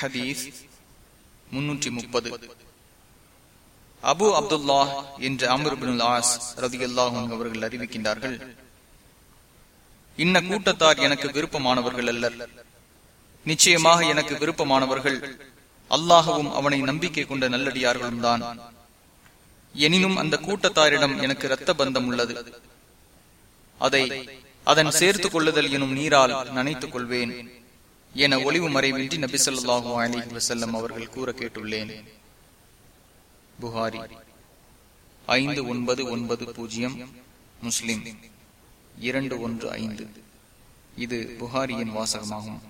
ஹதீஸ் முன்னூற்றி முப்பது. அபு அப்துல்லா என்ற அமருபின் ஆஸ் ரதியுல்லாஹும் அவர்கள் அறிவிக்கின்றார்கள். இன்ன கூட்டத்தார் எனக்கு விருப்பமானவர்கள் அல்லர். நிச்சயமாக எனக்கு விருப்பமானவர்கள் அல்லாகவும் அவனை நம்பிக்கை கொண்ட நல்லடியார்களும் தான். எனினும் அந்த கூட்டத்தாரிடம் எனக்கு இரத்த பந்தம் உள்ளது. அதை அதன் சேர்த்துக் கொள்ளுதல் எனும் நீரால் நினைத்துக் கொள்வேன். என ஒளிவு மறைவின்றி நபிசல்லாஹு அலி வசல்லம் அவர்கள் கூற கேட்டுள்ளேன். புகாரி ஐந்து ஒன்பது ஒன்பது பூஜ்ஜியம் முஸ்லிம் இரண்டு ஒன்று ஐந்து. இது புகாரியின் வாசகமாகும்.